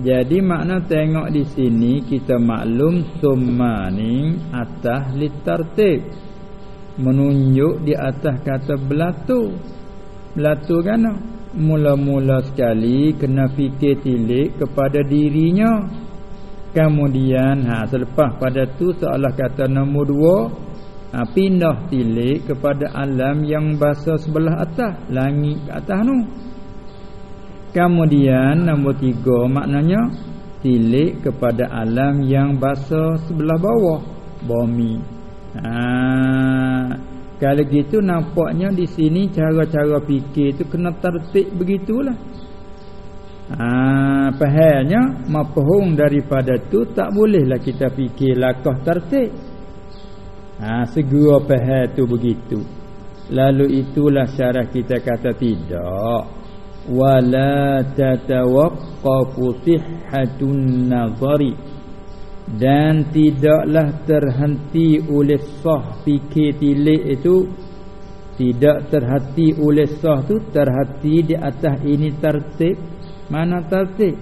Jadi makna tengok di sini kita maklum summa ni atas litartib. Menunjuk di atas kata belatu. Belatu kan mula-mula sekali kena fikir tilik kepada dirinya. Kemudian ha selepas pada tu seolah kata nombor dua ha, pindah tilik kepada alam yang bahasa sebelah atas, langit atas tu. Kemudian nombor tiga maknanya tilik kepada alam yang bahasa sebelah bawah bumi. Ha, kalau gitu nampaknya di sini cara-cara fikir tu kena tertib begitulah. Ha, pahalnya mafhum daripada tu tak bolehlah kita fikir lakah tertib. Ha, segera faham tu begitu. Lalu itulah syarah kita kata tidak wala tatawaqqafu sihhatun nazari. Dan tidaklah terhenti oleh sah fikir tilik itu. Tidak terhati oleh sah tu terhati di atas ini tertib. Mana tertib?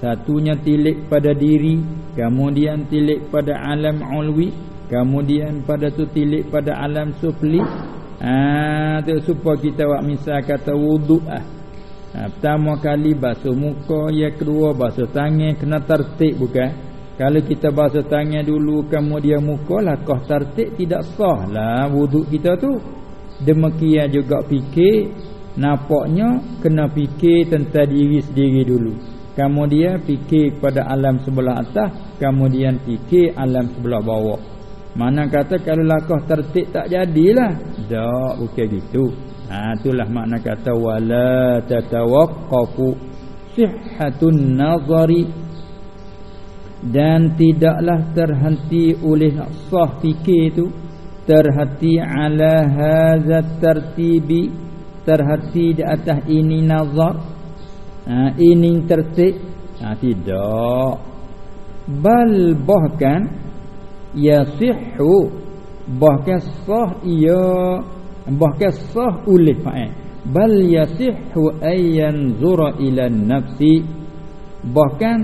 Satunya tilik pada diri kemudian tilik pada alam ulwi kemudian pada tu tilik pada alam sufli. Ah tu supaya kita buat misal kata wuduk ah Ha, pertama kali basuh muka, yang kedua basuh tangan kena tertib bukan? Kalau kita basuh tangan dulu kemudian muka lah kau tertib tidak sah lah wuduk kita tu. Demikian juga fikir nampaknya kena fikir tentang diri sendiri dulu. Kemudian fikir pada alam sebelah atas, kemudian fikir alam sebelah bawah. Mana kata kalau lakah tertib tak jadilah. Tak bukan gitu. Ha itulah makna kata wala tatawaqqafu sihhatun nazari. Dan tidaklah terhenti oleh sah fikir itu terhati ala hazat tertibi. Terhati di atas ini nazar. Ha, ini tertib. Ha, tidak. Bal bahkan yasihhu bahkan sah ia bahkan sah oleh fa'il bal yasihhu ayyan zura ila nafsi. Bahkan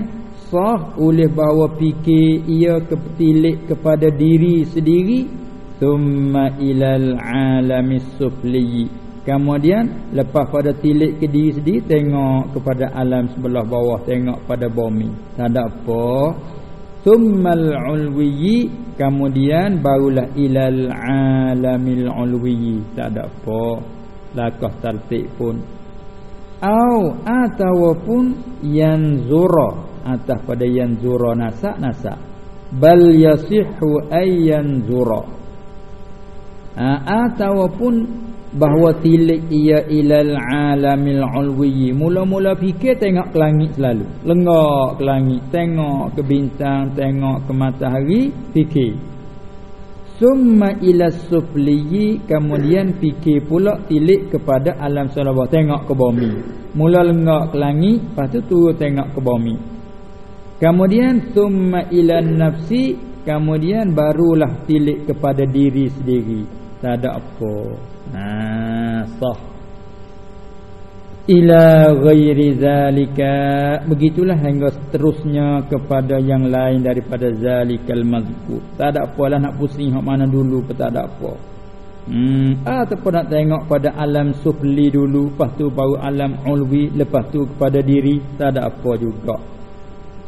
sah oleh bawa fikir ia ketilik kepada diri sendiri. Thumma ilal alamis sufli. Kemudian lepas pada tilik ke diri sendiri tengok kepada alam sebelah bawah tengok pada bumi. Tak ada apa thummal ulwi kemudian barulah ilal alamil ulwi tak ada apa lakah tertib pun. Au ataupun yanzura atas pada yanzura nasak nasak bal yasihhu ay yanzura. Ha, ataupun bahawa tilik ia ilal alamil ulwi. Mula-mula fikir tengok ke langit selalu. Lengok ke langit tengok ke bintang tengok ke matahari fikir. Summa ila sufli kemudian fikir pula tilik kepada alam semula tengok ke bumi. Mula lengok ke langit lepas tu turun tengok ke bumi. Kemudian summa ila nafsi kemudian barulah tilik kepada diri sendiri tak ada apa Ha sah. Ila ghairi zalika begitulah hingga seterusnya kepada yang lain daripada zalikal mazkur. Tak ada apalah nak pusing hak mana dulu pun tak ada apa. Hmm ataupun nak tengok pada alam sufli dulu lepas tu baru alam ulwi lepas tu kepada diri tak ada apa juga.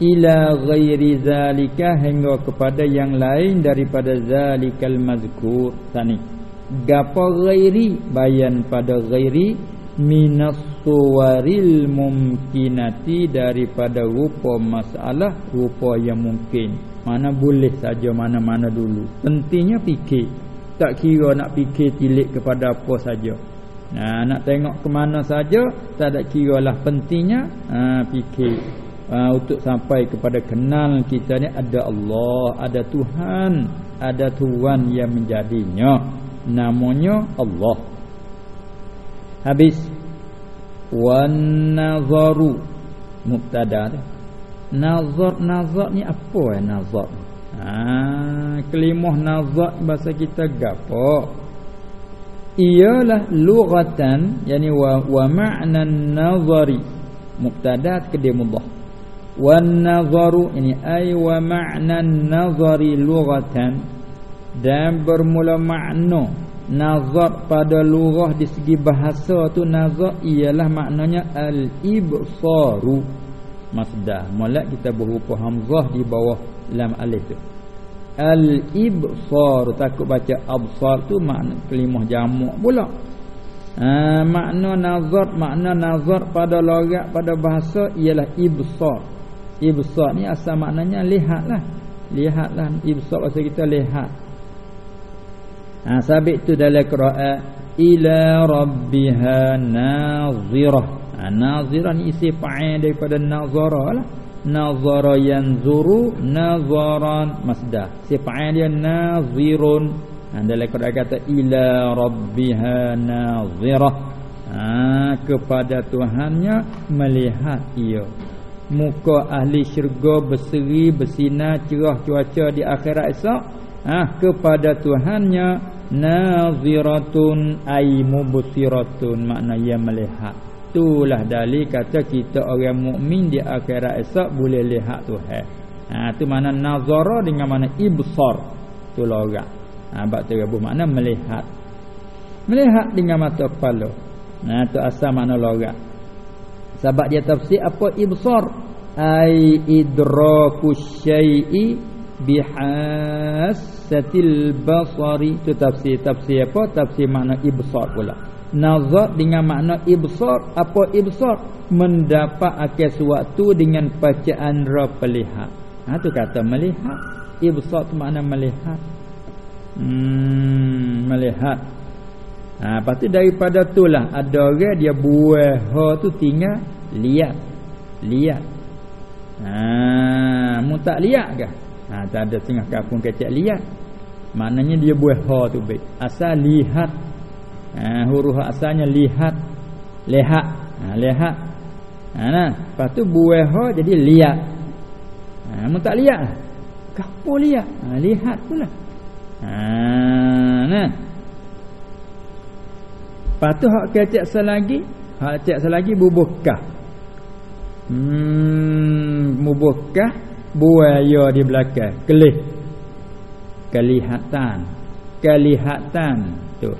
Ila ghairi zalika hingga kepada yang lain daripada zalikal mazkur. Tani gapa ghairi? Bayan pada ghairi minas suwaril mumkinati daripada rupa masalah rupa yang mungkin. Mana boleh saja mana-mana dulu. Pentingnya fikir. Tak kira nak fikir tilik kepada apa saja. Nah nak tengok ke mana saja tak ada kira lah pentingnya ha, fikir. Ha, untuk sampai kepada kenal kita ni ada Allah ada Tuhan ada Tuhan yang menjadinya namanya Allah. Habis. Wan nazaru. Mubtada nazar nazar ni apa ya nazar? Ha kelimah nazar bahasa kita gapo ialah lughatan yani wa, wa ma'na nazari. Mubtada kedai mudhaf wan nazaru ini ay wa ma'na nazari lughatan dan bermula makna nazar pada lughah di segi bahasa tu nazar ialah maknanya al ibsaru masdar. Molek kita berupa hamzah di bawah lam alif tu. Al ibsar takut baca absar tu makna kelimah jamak pula. Ha, makna nazar makna nazar pada logat pada bahasa ialah ibsar. Ibsar ni asal maknanya lihatlah. Lihatlah ibsar bahasa kita lihat. Ha sabit tu dalam qiraat ila rabbiha nazirah. Ha nazirah ni isi fa'il daripada nazara lah. Nazara yanzuru nazaran masdar. Si fa'il dia nazirun. Ha dalam qiraat kata ila rabbiha nazirah. Ha kepada Tuhannya melihat ia muka ahli syurga berseri bersinar cerah cuaca di akhirat esok ah kepada tuhannya naziratun ay mubsiratun makna ia melihat. Itulah dalil kata kita orang mukmin di akhirat esok boleh lihat tuhan. Ha tu mana nazara dengan mana ibsar. Tu logat ha bab tu makna melihat. Melihat dengan mata kepala. Nah tu asal makna logat sebab dia tafsir apa? Ibsar. Ai idraku syai'i bihassatil basari. Tu tafsir tafsir apa? Tafsir makna ibsar pula. Nazar dengan makna ibsar. Apa ibsar? Mendapat akan sesuatu dengan bacaan ra pelihat. Ha tu kata melihat. Ibsar tu makna melihat. Hmm melihat. Ha, lepas tu daripada itulah ada orang dia buah ha tu tinggal lihat. Lihat. Ha, mu tak lihat ke? Ha, tak ada tengah kampung kecek lihat. Maknanya dia buah ha tu baik. Asal lihat. Ha, huruf asalnya lihat. Lihat. Ha, lihat. Ha, nah. Lepas tu buah ha jadi lihat. Ha, mu tak lihat lah. Lihat? Ha, lihat pula. Ha, nah. Lepas tu hak kecek selagi Hak kecek selagi bubukah Hmm Bubukah Buaya di belakang. Kelih. Kelihatan. Kelihatan. Tu.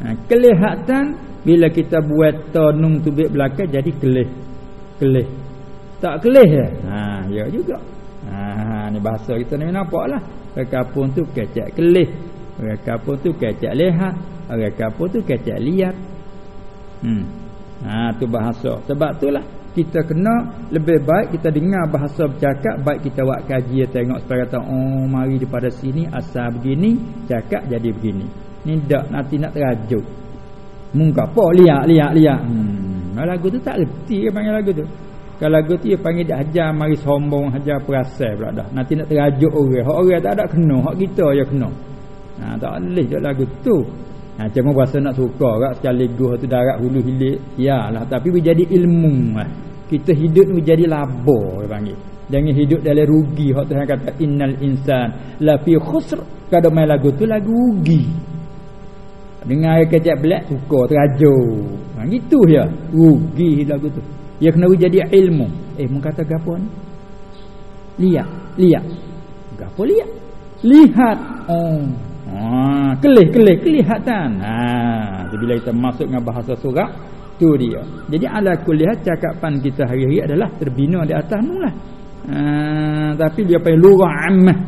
Ha, Kelihatan Bila kita buat tonung tu belakang Jadi kelih. Kelih. Tak kelih ya ha, Ya juga. Ha, Ni bahasa kita ni nampak lah. Kekapun tu kecek kelih. Kekapun tu kecek lihat. Kapur tu kecek lihat. Hmm. Ha tu bahasa. Sebab itulah kita kena lebih baik kita dengar bahasa bercakap baik kita buat kaji tengok supaya kata oh mari daripada sini asal begini cakap jadi begini. Ni dak nanti nak terajuk. Muka apa lihat lihat lihat. Hmm. Lagu tu tak reti ke panggil lagu tu. Kalau lagu tu dia panggil dah hajar mari sombong hajar perasai pula dah. Nanti nak terajuk orang. Hak orang tak ada kena, hak kita je kena. Ha tak boleh dak lagu tu. Ha, cuma berasa nak suka kat sekali guh tu darat hulu hilik. Yalah tapi menjadi ilmu lah. Kita hidup menjadi labo dia panggil. Jangan hidup dalam rugi. Hak Tuhan kata innal insan la fi khusr. Kada main lagu tu lagu rugi. Dengar ayat kecap belak suka terajo. Ha, gitu ya. Rugi lagu tu. Ya kena jadi ilmu. Eh mun kata gapo ni? Lihat, lihat. Gapo lihat? Lihat. Oh. Ha, kelih kelih kelihatan. Ha, jadi bila kita masuk dengan bahasa surat tu dia. Jadi ala kulihat cakapan kita hari-hari adalah terbina di atas nu lah. Ha, tapi dia panggil lurah ammah.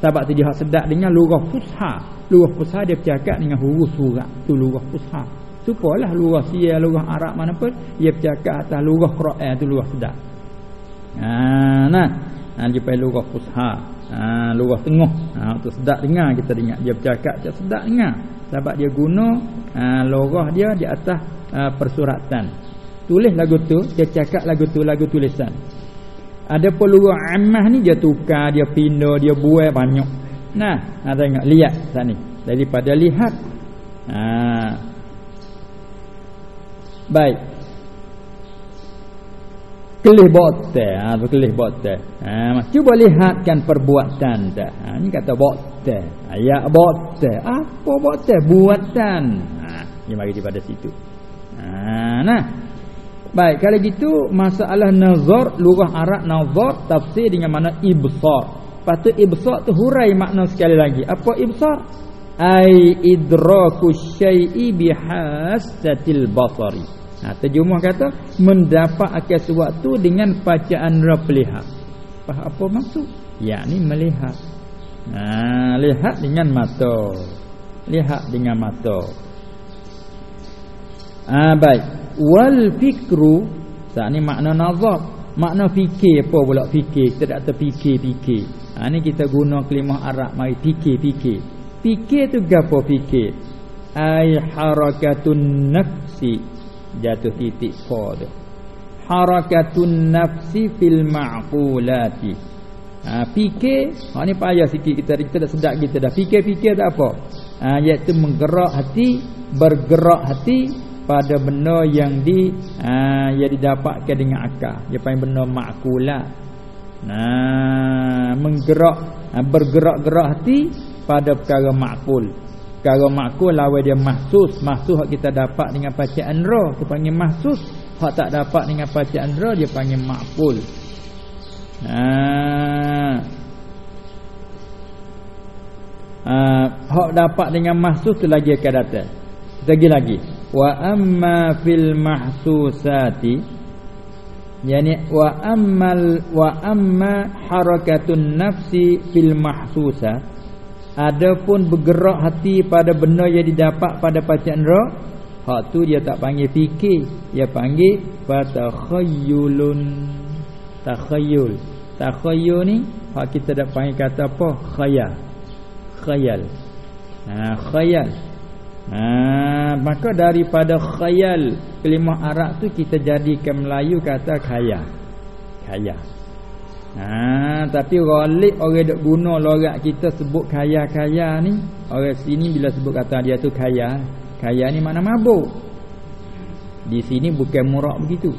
Sebab tu dia sedap dengan lurah fusha. Lurah fusha dia bercakap dengan huruf surat. Tu lurah fusha. Supalah lurah sia lurah Arab mana pun dia bercakap atas lurah Quran tu lurah sedap. Ha, nah. Ha, dia panggil lurah fusha ha, lurah tengah. Ha, tu sedap dengar kita dengar dia bercakap dia sedap dengar. Sebab dia guna ha, lurah dia di atas ha, persuratan. Tulis lagu tu dia cakap lagu tu lagu tulisan. Ada pelurah ammah ni dia tukar dia pindah dia buai banyak. Nah ha, tengok lihat sini daripada lihat. Ha. baik kelih bote ha kelih bote ha cuba lihatkan perbuatan dah ha ni kata bote ayat bote apa bote buatan ha ni mari daripada situ ha nah Baik, kalau gitu masalah nazar lugah Arab nazar tafsir dengan mana ibsar. Patut ibsar tu hurai makna sekali lagi. Apa ibsar? Ai idraku syai'i bihassatil basari. Ha, terjemah kata mendapat akan sesuatu dengan bacaan ra pelihat. Apa maksud? Yakni melihat. Ha, lihat dengan mata. Lihat dengan mata. Ha, baik wal fikru saat ni makna nazar makna fikir apa pula fikir kita tak terfikir-fikir ha ni kita guna kelimah Arab mai fikir-fikir fikir tu gapo fikir ai harakatun nafsi jatuh titik fa tu. Harakatun nafsi fil ma'qulati. Ha fikir ha ni payah sikit kita kita dah sedap kita dah. Fikir-fikir tak apa. Ha iaitu menggerak hati bergerak hati pada benda yang di ha, yang didapatkan dengan akal. Dia panggil benda makulat nah menggerak ha, bergerak-gerak hati pada perkara makul perkara makul lawan dia mahsus. Mahsus hak kita dapat dengan bacaan roh. Dia panggil mahsus. Hak tak dapat dengan bacaan roh dia panggil makul nah ha, hak dapat dengan mahsus tu lagi akan datang. Lagi-lagi wa amma fil mahsusati yani wa ammal wa amma harakatun nafsi fil mahsusat adapun bergerak hati pada benda yang didapat pada bacaan roh hak tu dia tak panggil fikir dia panggil fatakhayyulun takhayyul takhayyul ni hak kita dak panggil kata apa? Khayal. Khayal. Ha khayal. Ha, maka daripada khayal kelimah Arab tu kita jadikan Melayu kata kaya. Kaya. Ha, tapi ghalib orang dok guna logat kita sebut kaya-kaya ni, orang sini bila sebut kata dia tu kaya, kaya ni mana mabuk. Di sini bukan murak begitu.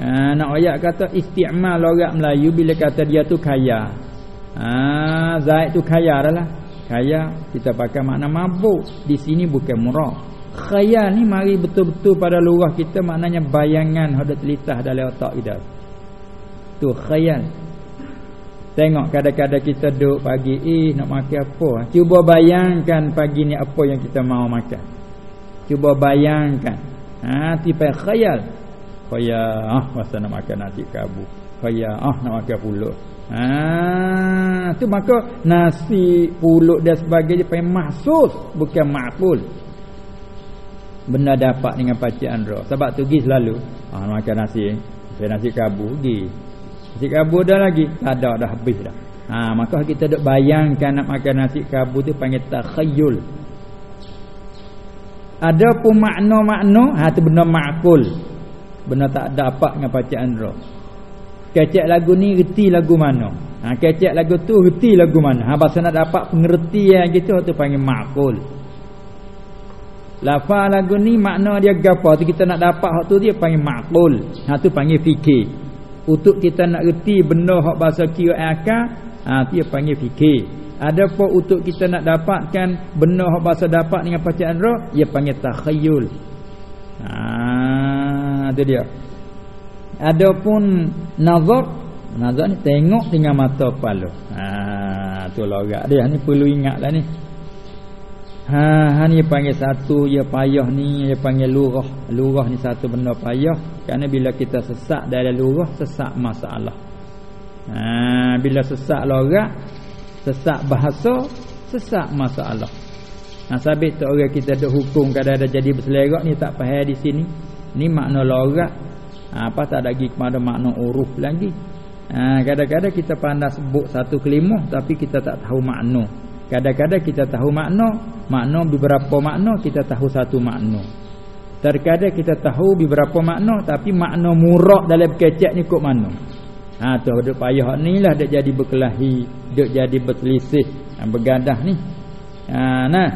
Ha, nak ayat kata isti'mal logat Melayu bila kata dia tu kaya. Ha, Zaid tu kaya dah lah. Khayal kita pakai makna mabuk di sini bukan murah. Khayal ni mari betul-betul pada lurah kita maknanya bayangan hada telitah dalam otak kita. Tu khayal. Tengok kadang-kadang kita duduk pagi eh nak makan apa? Cuba bayangkan pagi ni apa yang kita mau makan. Cuba bayangkan. Ha tipe khayal. Khayal ah masa nak makan nasi kabu. Khayal ah nak makan pulut. Ha tu maka nasi pulut dan sebagainya panggil mahsus bukan makul. Benda dapat dengan bacaan roh. Sebab tu pergi selalu ah makan nasi, saya nasi kabu pergi. Nasi kabu dah lagi, tak ada dah habis dah. Ha maka kita duk bayangkan nak makan nasi kabu tu panggil takhayyul. Ada pun makna-makna, ha tu benda makul. Benda tak dapat dengan bacaan roh. Kecek lagu ni reti lagu mana? Ha kecek lagu tu reti lagu mana? Ha pasal nak dapat pengertian gitu tu panggil makul lafaz lagu ni makna dia gapo? Tu kita nak dapat hak tu dia panggil makul ha tu panggil fikir untuk kita nak reti benda hak bahasa kira akal ha dia panggil fikir ada apa untuk kita nak dapatkan benda hak bahasa dapat dengan bacaan roh dia panggil takhayyul ha tu dia Adapun nazar nazar ni tengok dengan mata kepala. Ha tu logat dia ni perlu ingatlah ni. Ha ha ni panggil satu ya payah ni dia panggil lurah. Lurah ni satu benda payah kerana bila kita sesak dalam lurah sesak masalah. Ha bila sesak logat sesak bahasa sesak masalah. Nah sabit tu orang kita ada hukum kadang-kadang jadi berselerak ni tak faham di sini. Ni makna logat ha, apa tak lagi kepada makna uruf lagi ha, kadang-kadang kita pandai sebut satu kelimah tapi kita tak tahu makna kadang-kadang kita tahu makna makna beberapa makna kita tahu satu makna. Terkadang kita tahu beberapa makna tapi makna murak dalam kecek ni kok mana? Ha tu duk payah ni lah dak jadi berkelahi dak jadi berselisih. Ha, bergadah ni. Ha nah.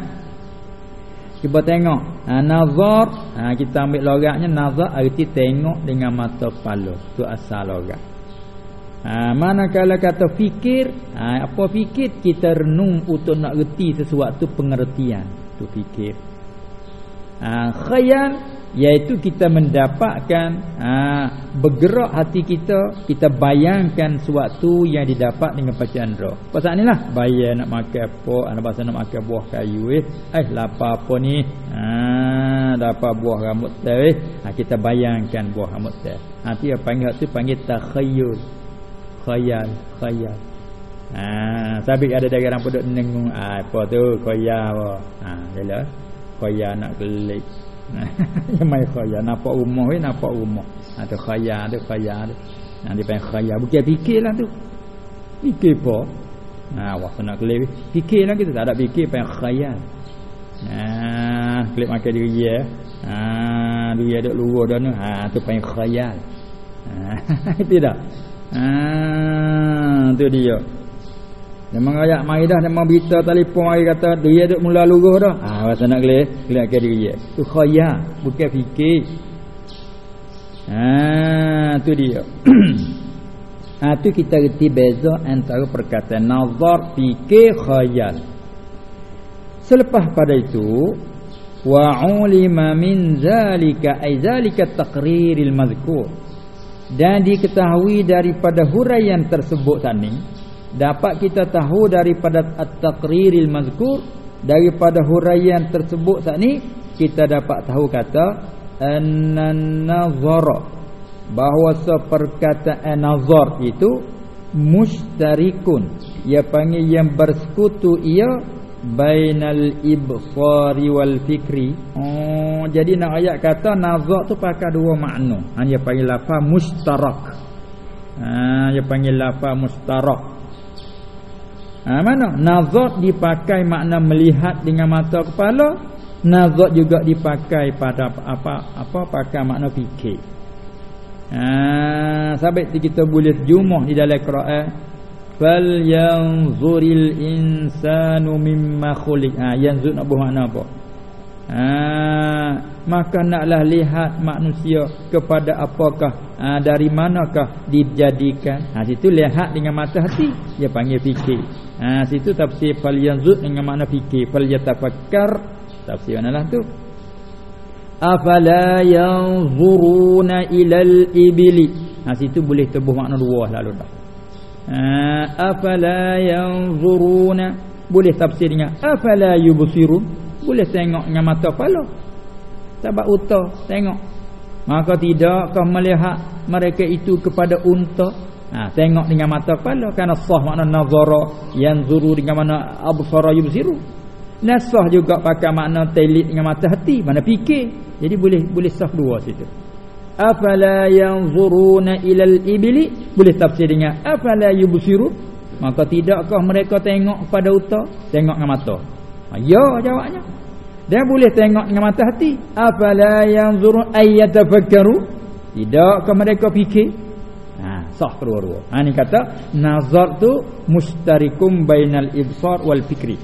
Cuba tengok. Ha, Nazar. Ha, Kita ambil loraknya Nazar arti tengok dengan mata kepala. Itu asal lorak ha, Manakala kata fikir ha, Apa fikir? Kita renung untuk nak reti sesuatu pengertian. Itu fikir. Ha, Khayal Iaitu kita mendapatkan ha, Bergerak hati kita Kita bayangkan sesuatu yang didapat dengan bacaan roh. Pasal ni lah Bayar nak makan apa Anak pasal nak makan buah kayu eh. Eh lapar apa ni? Ha, Dapat buah rambut teh eh. Ha, Kita bayangkan buah rambut teh. Nanti ha, panggil tu panggil takhayul Khayal Khayal Ha, sabik ada orang pun nengung. Ha, apa tu? Koya apa. Ha, jelah. Koya nak gelik. yang mai khaya nampak rumah we nampak rumah. Ha, khaya ada khaya ada yang dipanggil khaya bukan fikirlah tu. Fikir apa? Nah wah nak kelih fikirlah kita tak ada fikir panggil khaya nah kelih makan diri ya ah dia ada luar dah tu ha tu panggil khayal ha tidak ah tu dia Memang ayat mai dah memang berita telefon mari kata dia duk mula luruh dah. Ha rasa nak gelih, gelih ke diri dia. Tu khayal, bukan fikir. Ha tu dia. ha tu kita reti beza antara perkataan nazar, fikir, khayal. Selepas pada itu wa ulima min zalika ay zalika taqriril mazkur dan diketahui daripada huraian tersebut tadi dapat kita tahu daripada at-taqriril mazkur daripada huraian tersebut ni kita dapat tahu kata an-nazara bahawa seperkataan nazar itu mustarikun ia panggil yang bersekutu ia bainal ibsari wal fikri oh jadi nak ayat kata nazar tu pakai dua makna hanya panggil lafaz mustarak ha dia panggil lafaz mustarak Ha, mana? Nazar dipakai makna melihat dengan mata kepala. Nazar juga dipakai pada apa apa, pakai makna fikir. Ha, sampai kita boleh jumuh di dalam Quran. Fal yanzuril insanu mimma khuliq. Ha, yanzur nak buat makna apa? Ha, maka naklah lihat manusia kepada apakah ha, dari manakah dijadikan. Ha, situ lihat dengan mata hati. Dia panggil fikir. Ha situ tafsir fal yanzur dengan makna fikir fal yatafakkar tafsir manalah tu afala yanzuruna ilal ibli ha situ boleh tebuh makna dua lalu dah afala yanzuruna? Boleh tafsir dengan afala yubsirun? Boleh tengok dengan mata kepala. Sebab uta tengok. Maka tidakkah melihat mereka itu kepada unta? Ha, tengok dengan mata kepala. Kerana sah makna nazara yanzuru dengan mana absara yubsiru. Nasah juga pakai makna telit dengan mata hati, mana fikir. Jadi boleh boleh sah dua situ. Afala yanzuruna ilal ibli boleh tafsir dengan afala yubsiru. Maka tidakkah mereka tengok pada uta, tengok dengan mata. Ha, ya jawabnya. Dan boleh tengok dengan mata hati. Afala yanzurun ayyatafakkaru? Tidakkah mereka fikir? sah kedua-dua. Ha ni kata nazar tu mustarikum bainal ibsar wal fikri.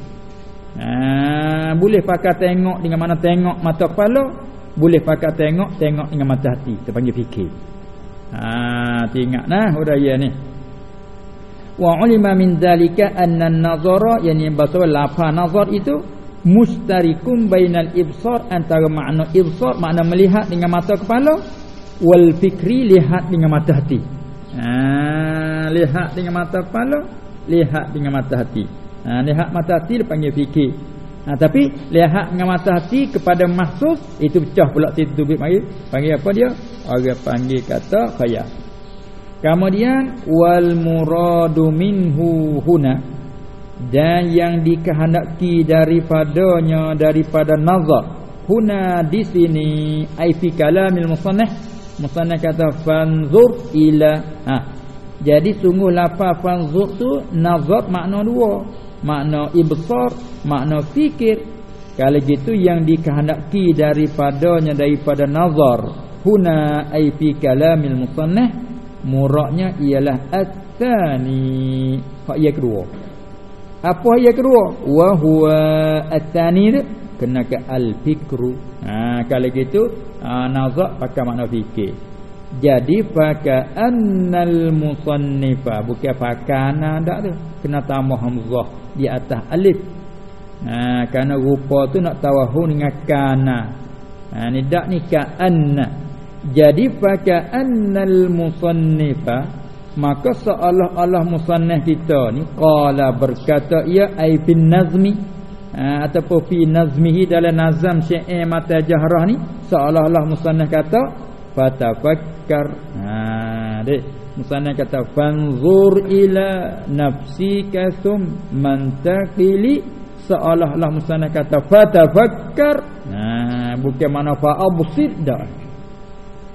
Ha boleh pakai tengok dengan mana tengok mata kepala, boleh pakai tengok tengok dengan mata hati, kita panggil fikir. Ha tengok nah huraya ni. Wa ulima min zalika anna an-nazara yani bahasa lafaz nazar itu mustarikum bainal ibsar antara makna ibsar makna melihat dengan mata kepala wal fikri lihat dengan mata hati. Ha, lihat dengan mata kepala, lihat dengan mata hati. Ha, lihat mata hati dia panggil fikir. Ha, tapi lihat dengan mata hati kepada mahsus itu pecah pula situ tubik mari. Panggil apa dia? Orang panggil kata khayal. Kemudian wal muradu minhu huna dan yang dikehendaki daripadanya daripada nazar huna di sini ai fi kalamil musannaf Musannaf kata fanzur ila ha. Jadi sungguh lafaz fanzur tu nazar makna dua. Makna ibsar, makna fikir. Kalau gitu yang dikehendaki daripadanya daripada nazar huna ai fi kalamil musannaf muraknya ialah at-tani. Hak yang kedua. Apa yang kedua? Wa huwa at-tani kena ke al-fikru. Ha kalau gitu ha, nazak pakai makna fikir jadi pakai annal musannifa bukan pakai ana dak tu kena tambah hamzah di atas alif. Ha kerana rupa tu nak tawahu dengan kana. Ha ni dak ni ka anna jadi faka annal musannifa maka seolah-olah musannif kita ni qala berkata ia ai bin nazmi. Ha, ataupun fi nazmihi dalam nazam syair mata jahrah ni seolah-olah musannif kata fatafakkar. Ha dek musannif kata fanzur ila nafsika sum mantaqili seolah-olah musannif kata fatafakkar. Ha bukan mana fa absid dah.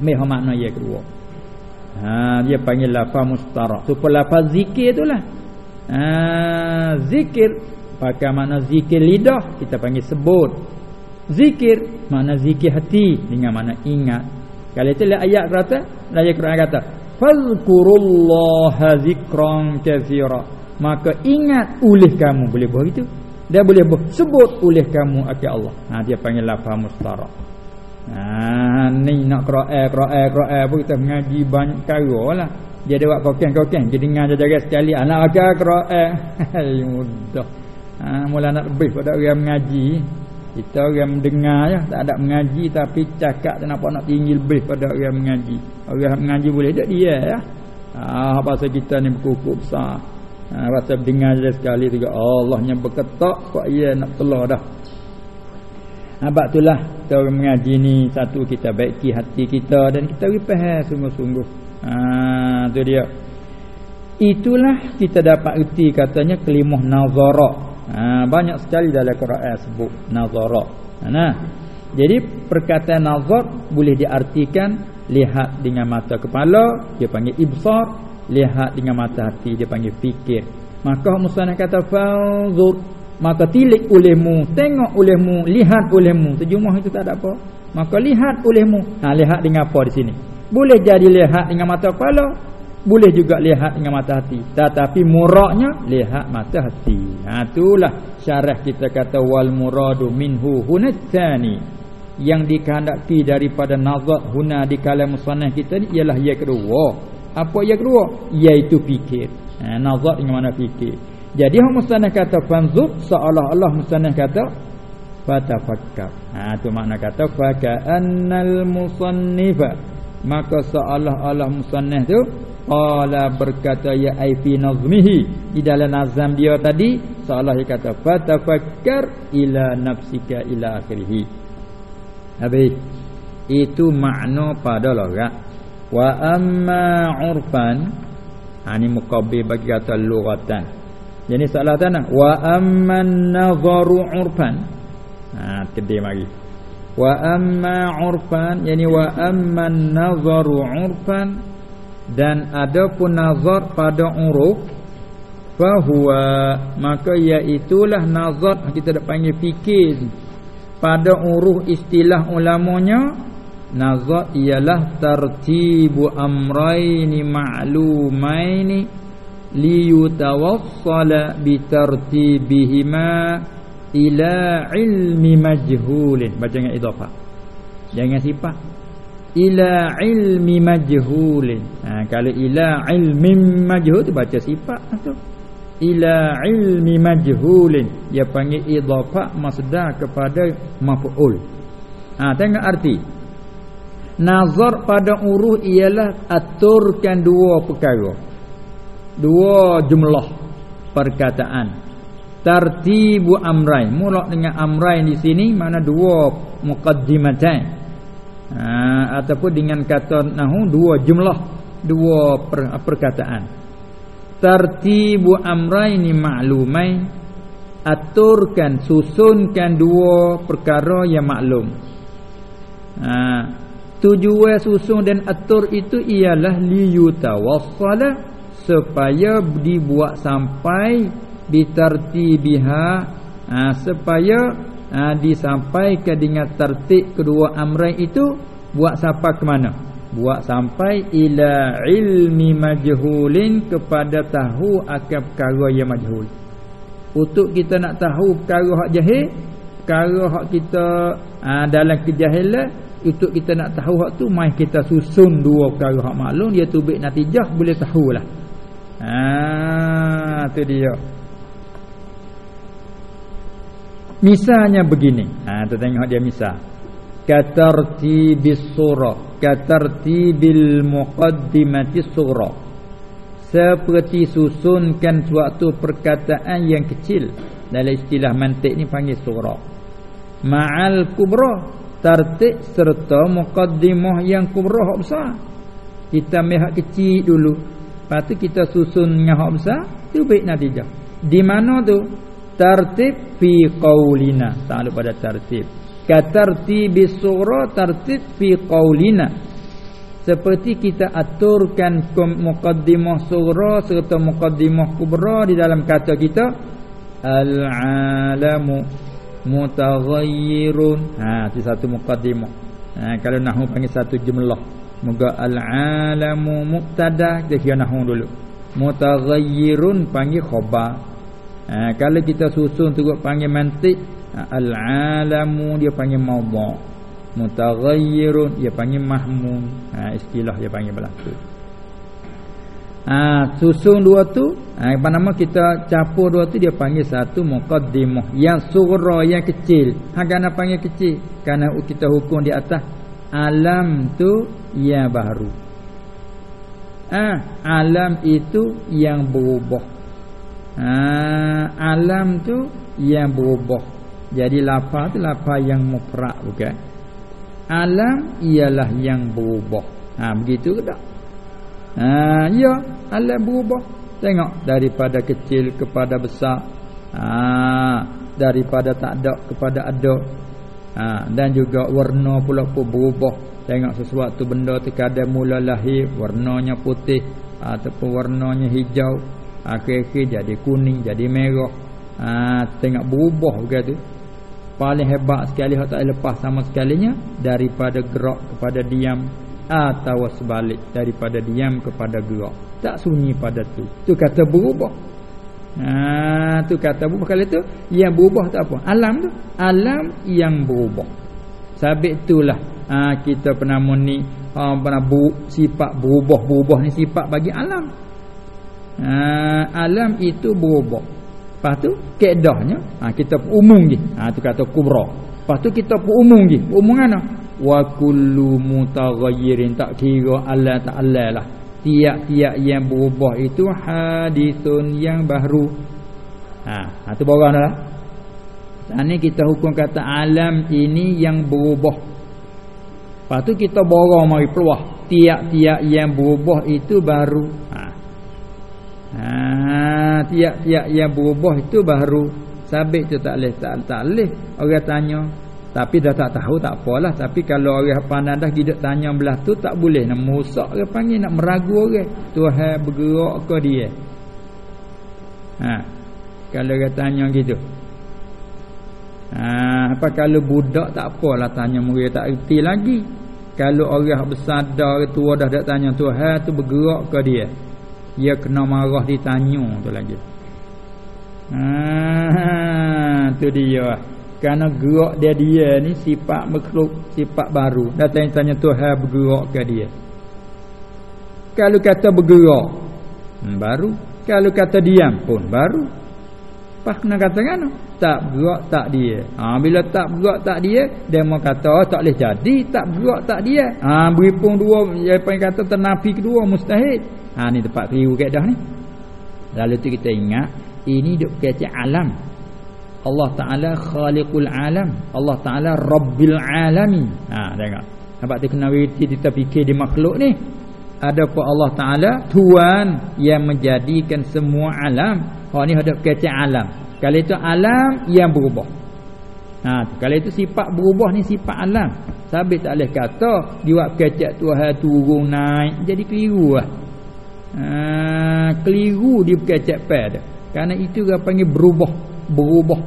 Meh makna ia kedua. Ha dia panggil lafaz mustarak. Tu lafaz zikir itulah. Ha zikir. Pakai makna zikir lidah kita panggil sebut. Zikir makna zikir hati. Dengan makna ingat. Kalau itu ayat kata ayat Quran kata fazkurullaha zikran katsira maka ingat oleh kamu. Boleh buat itu dia boleh sebut oleh kamu akan Allah. Ha dia panggil lafaz mustarak ha ni nak qiraat qiraat qiraat pun kita mengaji banyak kara lah. Dia ada buat kokeng-kokeng jadi ngajar jaga sekali. Anak agak qiraat mudah. Ha, Mula nak lebih pada orang mengaji Kita orang mendengar je Tak ada mengaji tapi cakap tak nampak nak tinggi lebih pada orang mengaji. Orang mengaji boleh tak dia ya. Ah, ha, Pasal kita ni berkukuk besar. Ha, Pasal dengar je sekali juga Allahnya berketak Kok ia nak telah dah. Sebab itulah kita orang mengaji ni Satu kita baiki hati kita Dan kita ripah sungguh-sungguh. Ah, tu dia. Itulah kita dapat erti katanya kelimah nazarak ha, banyak sekali dalam Quran sebut nazara. Nah jadi perkataan nazar boleh diartikan lihat dengan mata kepala dia panggil ibsar lihat dengan mata hati dia panggil fikir. Maka musannaf kata fanzur. Maka tilik olehmu tengok olehmu lihat olehmu. Terjemah itu tak ada apa. Maka lihat olehmu. Ha lihat dengan apa di sini? Boleh jadi lihat dengan mata kepala boleh juga lihat dengan mata hati. Tetapi muraknya lihat mata hati. Ha itulah syarah kita kata wal muradu minhu hunatsani. Yang dikehendaki daripada nazar huna di kalam musannaf kita ni ialah yang kedua. Apa yang kedua? Iaitu fikir. Ha nazar dengan mana fikir. Jadi hak musannaf kata fanzur seolah-olah musannaf kata fatafakkar. Ha tu makna kata fa annal musannifa. Maka seolah-olah musannaf tu Qala berkata ya ai fi nazmihi di dalam nazam dia tadi seolah dia kata fatafakkar ila nafsika ila akhirih. Habis. Itu makna pada logat wa amma urfan ha ni muqabbi bagi kata lughatan. Jadi salah tanah wa amma nazaru urfan. Ha tadi mari. Wa amma urfan yani wa amma nazaru urfan dan ada pun nazar pada uruf fahuwa. Maka iaitulah nazar kita dah panggil fikir pada uruf istilah ulamanya nazar ialah tartibu amraini ma'lumaini liyutawassala bitartibihima ila ilmi majhulin. Baca dengan idhafah. Jangan sifat ila ilmi majhulin. Ha, kalau ila ilmi majhul tu baca sifat tu. Ila ilmi majhulin. Dia panggil idhafah masdar kepada maf'ul. Ha tengok arti. Nazar pada uruh ialah aturkan dua perkara. Dua jumlah perkataan. Tartibu amrain. Mula dengan amrain di sini mana dua muqaddimatan ha, ataupun dengan kata nahu dua jumlah dua per, perkataan. Tartibu amraini ma'lumain aturkan susunkan dua perkara yang maklum. Ha, tujuan susun dan atur itu ialah liyutawassala supaya dibuat sampai bitartibiha ha, supaya ha, disampaikan dengan tertib kedua amrai itu buat sampai ke mana? Buat sampai ila ilmi majhulin kepada tahu akan perkara yang majhul. Untuk kita nak tahu perkara hak jahil perkara hak kita ha, dalam kejahilan untuk kita nak tahu hak tu mai kita susun dua perkara hak maklum. Dia tubik natijah boleh tahulah. Ha tu dia Misalnya begini. Ha tu tengok dia misal. katartibis surah. Katartibil muqaddimati surah. Seperti susunkan suatu perkataan yang kecil. Dalam istilah mantik ni panggil surah. Ma'al kubra. Tertib serta muqaddimah yang kubra besar. Kita mehak kecil dulu. Lepas tu kita susun dengan hak besar tu baik natijah. Di mana tu tertib fi qaulina tak pada tertib katartibi surah tertib fi qaulina seperti kita aturkan muqaddimah surah serta muqaddimah kubra di dalam kata kita al-alamu mutaghayyirun. Ha itu satu muqaddimah. Ha, kalau nahwu panggil satu jumlah. Moga al-alamu mubtada kita kira nahwu dulu. Mutaghayyirun panggil khabar ha, kalau kita susun tu panggil mantik Al-alamu dia panggil maudha. Mutaghayyirun dia panggil mahmun. Ha istilah dia panggil berlaku. Ha susun dua tu, ha, apa nama kita campur dua tu dia panggil satu muqaddimah yang surah yang kecil. Ha nak panggil kecil? Karena kita hukum di atas alam tu yang baru. Ha, alam itu yang berubah. Ha, alam tu yang berubah. Jadi lapar tu lapar yang mufrad bukan. Alam ialah yang berubah. Ha begitu ke tak? Ha ya, alam berubah. Tengok daripada kecil kepada besar. Ha daripada tak ada kepada ada. Ha dan juga warna pula pun berubah. Tengok sesuatu benda tu kadang mula lahir warnanya putih ataupun warnanya hijau. Akhir-akhir jadi kuning, jadi merah. Ha tengok berubah begitu paling hebat sekali hak tak lepas sama sekalinya daripada gerak kepada diam atau sebalik daripada diam kepada gerak. Tak sunyi pada tu. Tu kata berubah. Ha tu kata berubah. Kali tu yang berubah tak apa? Alam tu. Alam yang berubah. Sabit itulah ha, kita pernah ni ha, pernah bu, sifat berubah-berubah ni sifat bagi alam ha, alam itu berubah Lepas tu keedahnya ha, kita umum je. Ha tu kata kubra. Lepas tu kita umum je. Umum mana? Wa kullu mutaghayyirin tak kira Allah Taala lah. Tiap-tiap yang berubah itu hadithun yang baru. Ha, ha tu bawah dah. Ini kita hukum kata alam ini yang berubah. Lepas tu kita bawa mari peluah. Tiap-tiap yang berubah itu baru. Ha. Ha tiap-tiap yang berubah itu baru sabit tu tak leh tak tak leh orang tanya. Tapi dah tak tahu tak apalah. Tapi kalau orang pandang dah hidup tanya belah tu tak boleh. Nak merosak orang panggil nak meragu orang. Tuhan bergerak ke dia? Ha kalau orang tanya gitu. Ha apa kalau budak tak apalah tanya murid tak erti lagi. Kalau orang besar dah tua dah dak tanya Tuhan tu bergerak ke dia dia kena marah ditanya tu lagi. Ha tu dia. Kerana gerak dia dia ni sifat makhluk sifat baru. Datang tanya Tuhan bergerak ke dia. Kalau kata bergerak hmm, baru. Kalau kata diam pun baru apa kena kata kan tak bergerak tak dia ha, bila tak bergerak tak dia dia mau kata oh, tak boleh jadi tak bergerak tak dia ha, beri pun dua apa yang kata ternafi kedua mustahil Ha ni tempat keliru kaedah ni. Lalu tu kita ingat ini duk kata alam. Allah Taala khaliqul alam. Allah Taala rabbil alamin. Ha tengok. Nampak tu kena wirti kita fikir di makhluk ni. Ada pun Allah Taala tuan yang menjadikan semua alam. Ha ni hadap kata alam. Kalau itu alam yang berubah. Ha kalau itu sifat berubah ni sifat alam. Sabit tak boleh kata diwak kecak Tuhan turun naik jadi keliru lah ha, keliru di kecap pad kerana itu dia panggil berubah berubah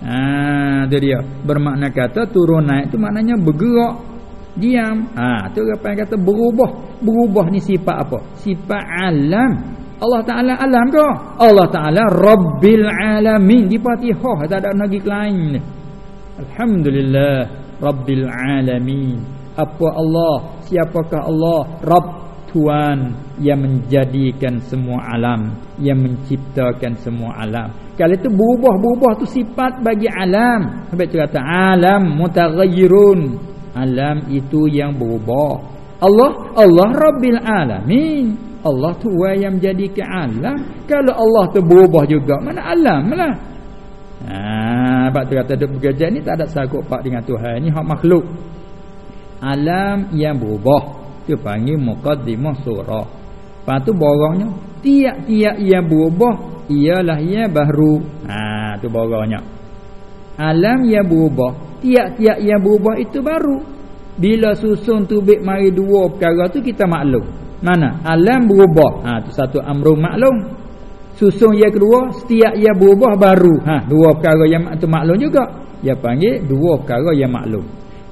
ha tu dia bermakna kata turun naik tu maknanya bergerak diam. Ha. Tu dia panggil kata berubah. Berubah ni sifat apa? Sifat alam. Allah Taala alam ke? Allah Taala rabbil alamin. Di Fatihah tak ada lagi lain. Alhamdulillah rabbil alamin. Apa Allah? Siapakah Allah? Rabb Tuhan yang menjadikan semua alam yang menciptakan semua alam. Kalau itu berubah-berubah tu sifat bagi alam. Sampai tu kata alam mutaghayyirun alam itu yang berubah. Allah Allah Rabbil Alamin. Allah tu yang menjadikan alam kalau Allah tu berubah juga mana alam lah. Ha, sebab tu kata duk bekerja ni tak ada sangkut pak dengan Tuhan. Ni hak makhluk. Alam yang berubah. Tu panggil muqaddimah surah. Lepas tu borangnya tiap-tiap yang berubah ialah yang baru. Ha tu borangnya alam yang berubah tiap-tiap yang berubah itu baru. Bila susun tubik mari dua perkara tu kita maklum. Mana? Alam berubah. Ha tu satu amrun maklum. Susun yang kedua setiap yang berubah baru. Ha dua perkara yang tu maklum juga. Dia panggil dua perkara yang maklum.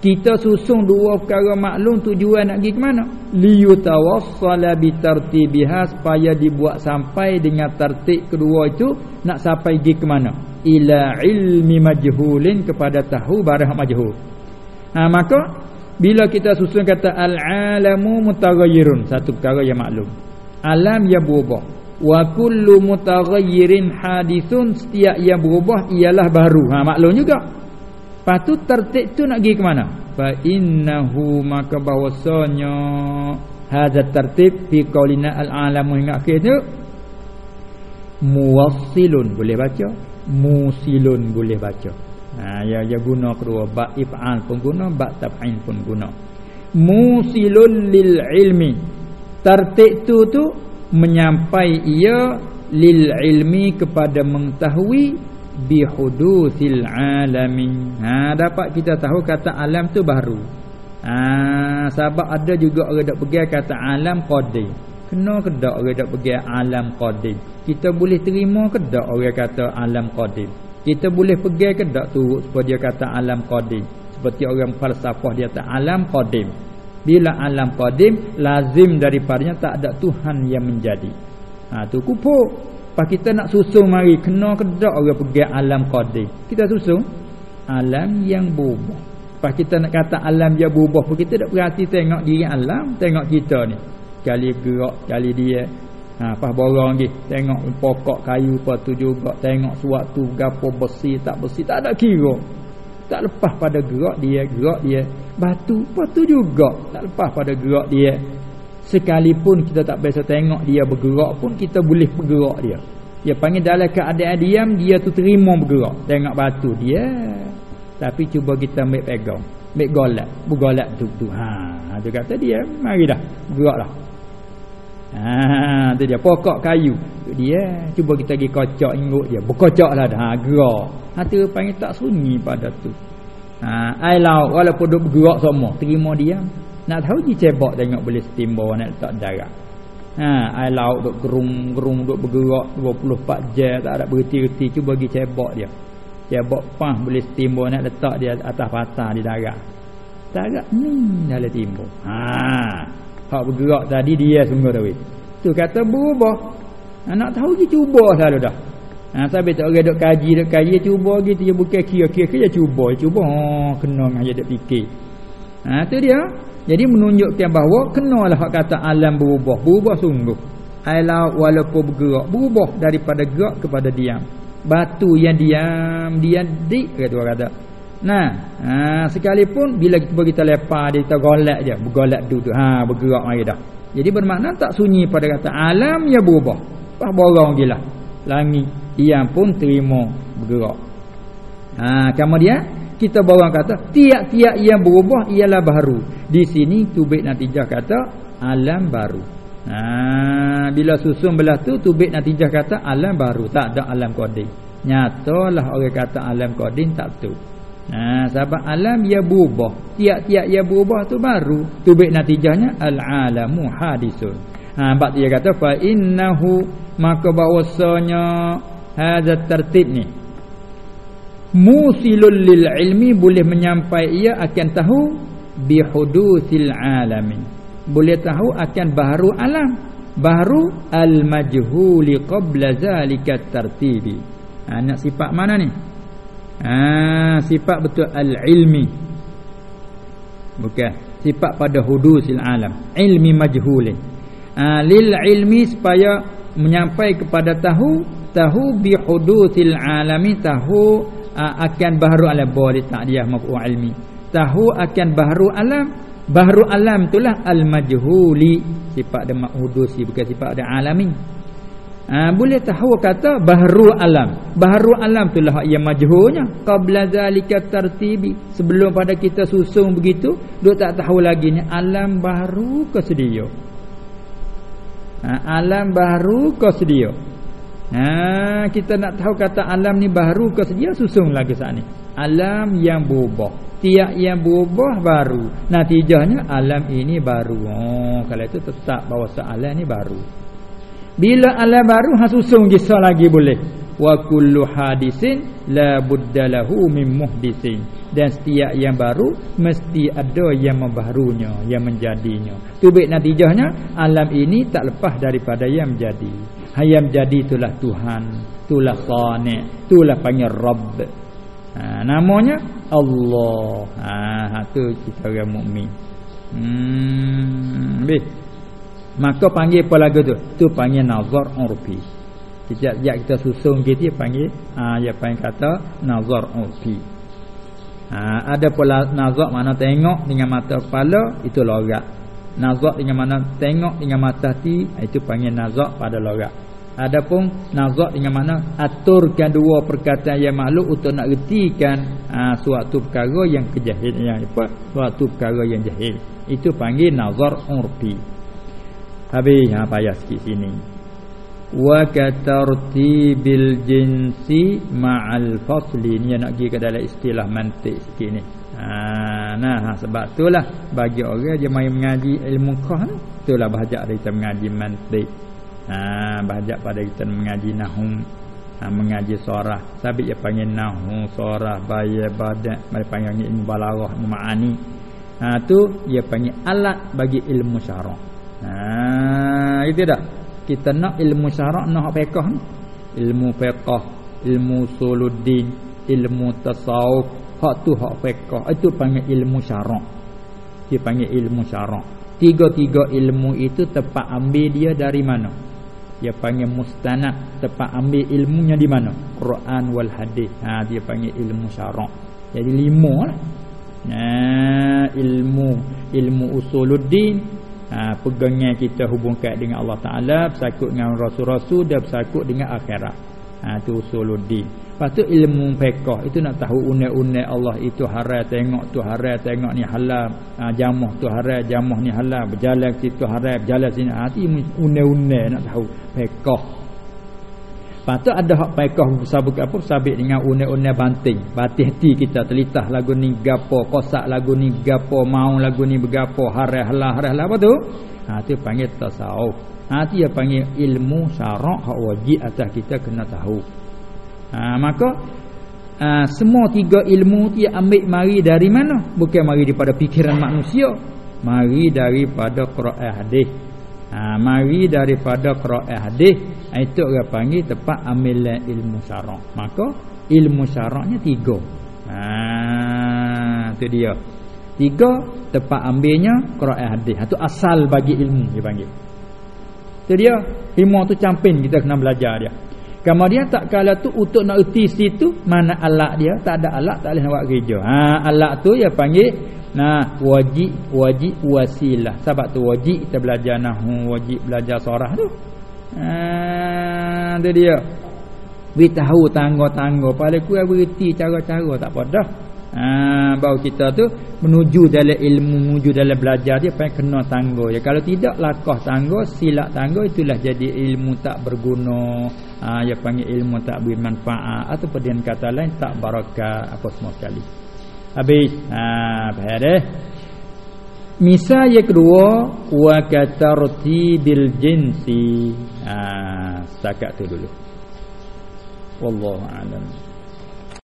Kita susun dua perkara maklum tujuan nak pergi ke mana? Liyutawassala bitartibiha supaya dibuat sampai dengan tertib kedua itu nak sampai pergi ke mana ila ilmi majhulin kepada tahu barang majhul. Ha maka bila kita susun kata al-alamu mutaghayyirun satu perkara yang maklum. Alam yang berubah. Wa kullu mutaghayyirin hadithun setiap yang berubah ialah baru. Ha maklum juga. Patu tertib tu nak pergi ke mana? Fa innahu maka bahwasanya hadza tertib fi qaulina al-alamu hingga akhir tu muwassilun boleh baca musilun boleh baca. Ha ya ya guna kedua ba if'al pun guna ba taf'il pun guna. Musilun lil ilmi. Tertib tu tu menyampai ia lil ilmi kepada mengetahui bi hudusil alamin. Ha dapat kita tahu kata alam tu baru. Ha sebab ada juga orang dak pegang kata alam qadim. Kena ke tak orang dak pegang alam qadim? kita boleh terima ke tak orang kata alam qadim kita boleh pergi ke tak turut supaya dia kata alam qadim seperti orang falsafah dia kata alam qadim bila alam qadim lazim daripadanya tak ada tuhan yang menjadi. Ha tu kupuk pas kita nak susun mari kena ke tak orang pergi alam qadim kita susun. Alam yang berubah. Pas kita nak kata alam yang berubah pun kita tak berhati tengok diri alam tengok kita ni kali gerak kali dia Ha pas borong lagi tengok pokok kayu apa tu juga tengok suatu gapo besi tak besi tak ada kira. Tak lepas pada gerak dia gerak dia batu apa tu juga tak lepas pada gerak dia. Sekalipun kita tak biasa tengok dia bergerak pun kita boleh bergerak dia. Dia panggil dalam keadaan diam dia tu terima bergerak. Tengok batu dia. Tapi cuba kita ambil pegang. Ambil golak. Bergolak tu tu. Ha, dia kata dia mari dah bergeraklah. Ha tu dia pokok kayu. Tu dia cuba kita pergi kocok ingut dia. Berkocoklah dah ha, gerak. Ha tu panggil tak sunyi pada tu. Ha air laut walaupun duk bergerak semua, terima dia. Nak tahu je cebok tengok boleh stimbo nak letak darat. Ha air laut duk gerung-gerung duk bergerak 24 jam tak ada berhenti-henti cuba pergi cebok dia. Cebok pah boleh stimbo nak letak dia atas patah di darat. Darat ni dalam timbul. Ha Hak bergerak tadi dia sungguh weh. Tu kata berubah. Ha, nak tahu je cuba selalu dah. Ha tapi tak orang dok kaji dok kaji cuba gitu je bukan kira-kira dia cuba cuba oh kena ngah dia fikir. Ha tu dia. Jadi menunjukkan bahawa kenalah hak kata alam berubah. Berubah sungguh. Alam walaupun bergerak berubah daripada gerak kepada diam. Batu yang diam dia dik kata orang kata. Nah, ha, sekalipun bila kita kita lepas dia kita golak je, bergolak tu. Ha, bergerak mari dah. Jadi bermakna tak sunyi pada kata alam ya berubah. Pas borong gilah. Langit dia pun terima bergerak. Ha, kemudian kita borong kata tiap-tiap yang berubah ialah baru. Di sini tubik natijah kata alam baru. Ha, bila susun belah tu tubik natijah kata alam baru, tak ada alam qadim. Nyatalah orang kata alam qadim tak betul. Ha, sebab alam ia berubah. Tiap-tiap ia berubah tu baru. Tubik natijahnya al-alamu hadisun. Ha, sebab dia kata fa innahu maka bahwasanya hadza tertib ni musilul lil ilmi boleh menyampai ia akan tahu bi alamin. Boleh tahu akan baharu alam. Baharu al-majhuli qabla zalika tertibi. Ha, nak sifat mana ni? Ha, sifat betul al-ilmi. Bukan. Sifat pada hudusil alam. Ilmi majhulin ha, lil ilmi supaya menyampai kepada tahu tahu bi hudusil alami tahu ha, akan baharu ala boleh tak dia mafu ilmi? Tahu akan baharu alam. Baharu alam itulah al-majhuli. Sifat dia ma'udusi bukan sifat dia alami ha, boleh tahu kata baharu alam. Baharu alam itulah yang majhulnya. Qabla zalika tartibi. Sebelum pada kita susung begitu duk tak tahu lagi ni. Alam baru ke sedia? Ha, alam baru ke sedia? Ha, kita nak tahu kata alam ni baru ke sedia susung lagi saat ni. Alam yang berubah. Tiap yang berubah baru. Natijahnya alam ini baru. Oh kalau itu tetap bahawa alam ni baru bila alam baru ha susung kisah lagi boleh. Wa kullu hadisin la buddalahu min muhdisin. Dan setiap yang baru mesti ada yang membaharunya, yang menjadinya. Tu baik natijahnya alam ini tak lepas daripada yang menjadi. Yang menjadi itulah Tuhan, itulah Khani, itulah panggil Rabb. Ha, namanya Allah. Ha, ha tu kita orang mukmin. Hmm, baik. Maka panggil apa lagu tu? Tu panggil nazar urfi. Setiap kita susun kita panggil ah ya panggil kata nazar urfi. Ha, ada pula nazar mana tengok dengan mata kepala itu logat. Nazar dengan mana tengok dengan mata hati itu panggil nazar pada logat. Adapun nazar dengan mana aturkan dua perkataan yang makhluk untuk nak retikan ha, suatu perkara yang kejahil yang apa suatu perkara yang jahil. Itu panggil nazar urfi. Habis ha payah sikit sini. Wa katartibil jinsi ma'al fasli ni nak pergi ke dalam istilah mantik sikit ni. Ha nah ha, sebab itulah bagi orang dia main mengaji ilmu qah tu itulah bahajak kita mengaji mantik. Ha bahajak pada kita mengaji nahum ha, mengaji sorah sabit dia panggil nahu sorah bayar badat mai panggil ilmu balaghah maani ha tu dia panggil alat bagi ilmu syarah Ha itu dah. Kita nak ilmu syarak nak fiqh ni. Ilmu fiqh, ilmu suluddin, ilmu tasawuf, hak tu hak fiqh. Itu panggil ilmu syarak. Dia panggil ilmu syarak. Tiga-tiga ilmu itu tepat ambil dia dari mana? Dia panggil mustanad, tepat ambil ilmunya di mana? Quran wal hadis. Ha dia panggil ilmu syarak. Jadi lima lah. Nah, ilmu ilmu usuluddin ha, pegangnya kita hubungkan dengan Allah Ta'ala bersakut dengan Rasul-Rasul dan bersakut dengan akhirat. Ha, itu usuluddin. Lepas tu ilmu fiqah itu nak tahu unek-unek Allah itu haram tengok tu haram tengok ni halal ha, jamuh tu haram jamuh ni halal berjalan situ haram berjalan sini. Ha, itu unek-unek nak tahu fiqah Patut ada hak paikah sabuk apa sabit dengan une-une banting. Batih hati kita telitah lagu ni gapo, kosak lagu ni gapo, mau lagu ni begapo, harah lah harah lah apa tu? Ha tu panggil tasawuf. Ha tu dia panggil ilmu syarak hak wajib atas kita kena tahu. Ha maka ha, semua tiga ilmu tu ambil mari dari mana? Bukan mari daripada fikiran manusia. Mari daripada Quran hadis. Ha mari daripada Quran hadis itu orang panggil tempat ambil ilmu syarak. Maka ilmu syaraknya tiga. Ha tu dia. Tiga tempat ambilnya Quran hadis. Itu asal bagi ilmu dia panggil. Tu dia. Ilmu tu campin kita kena belajar dia. Kemudian tak kala tu untuk nak erti situ mana alat dia, tak ada alat tak boleh nak buat kerja. Ha alat tu dia panggil nah wajib wajib wasilah. Sebab tu wajib kita belajar nahwu, wajib belajar sorah tu. Ha dia. Bi tahu tangga-tangga pada ku berhenti cara-cara tak apa dah. Ha baru kita tu menuju dalam ilmu menuju dalam belajar dia payah kena tangga ya. Kalau tidak lakah tangga, silap tangga itulah jadi ilmu tak berguna. Ha ya panggil ilmu tak bermanfaat atau dengan kata lain tak barakah apa semua sekali. Habis. Ha faham dah? Misal yang kedua wa katartibil jinsi. Ah, setakat tu dulu. Wallahu a'lam.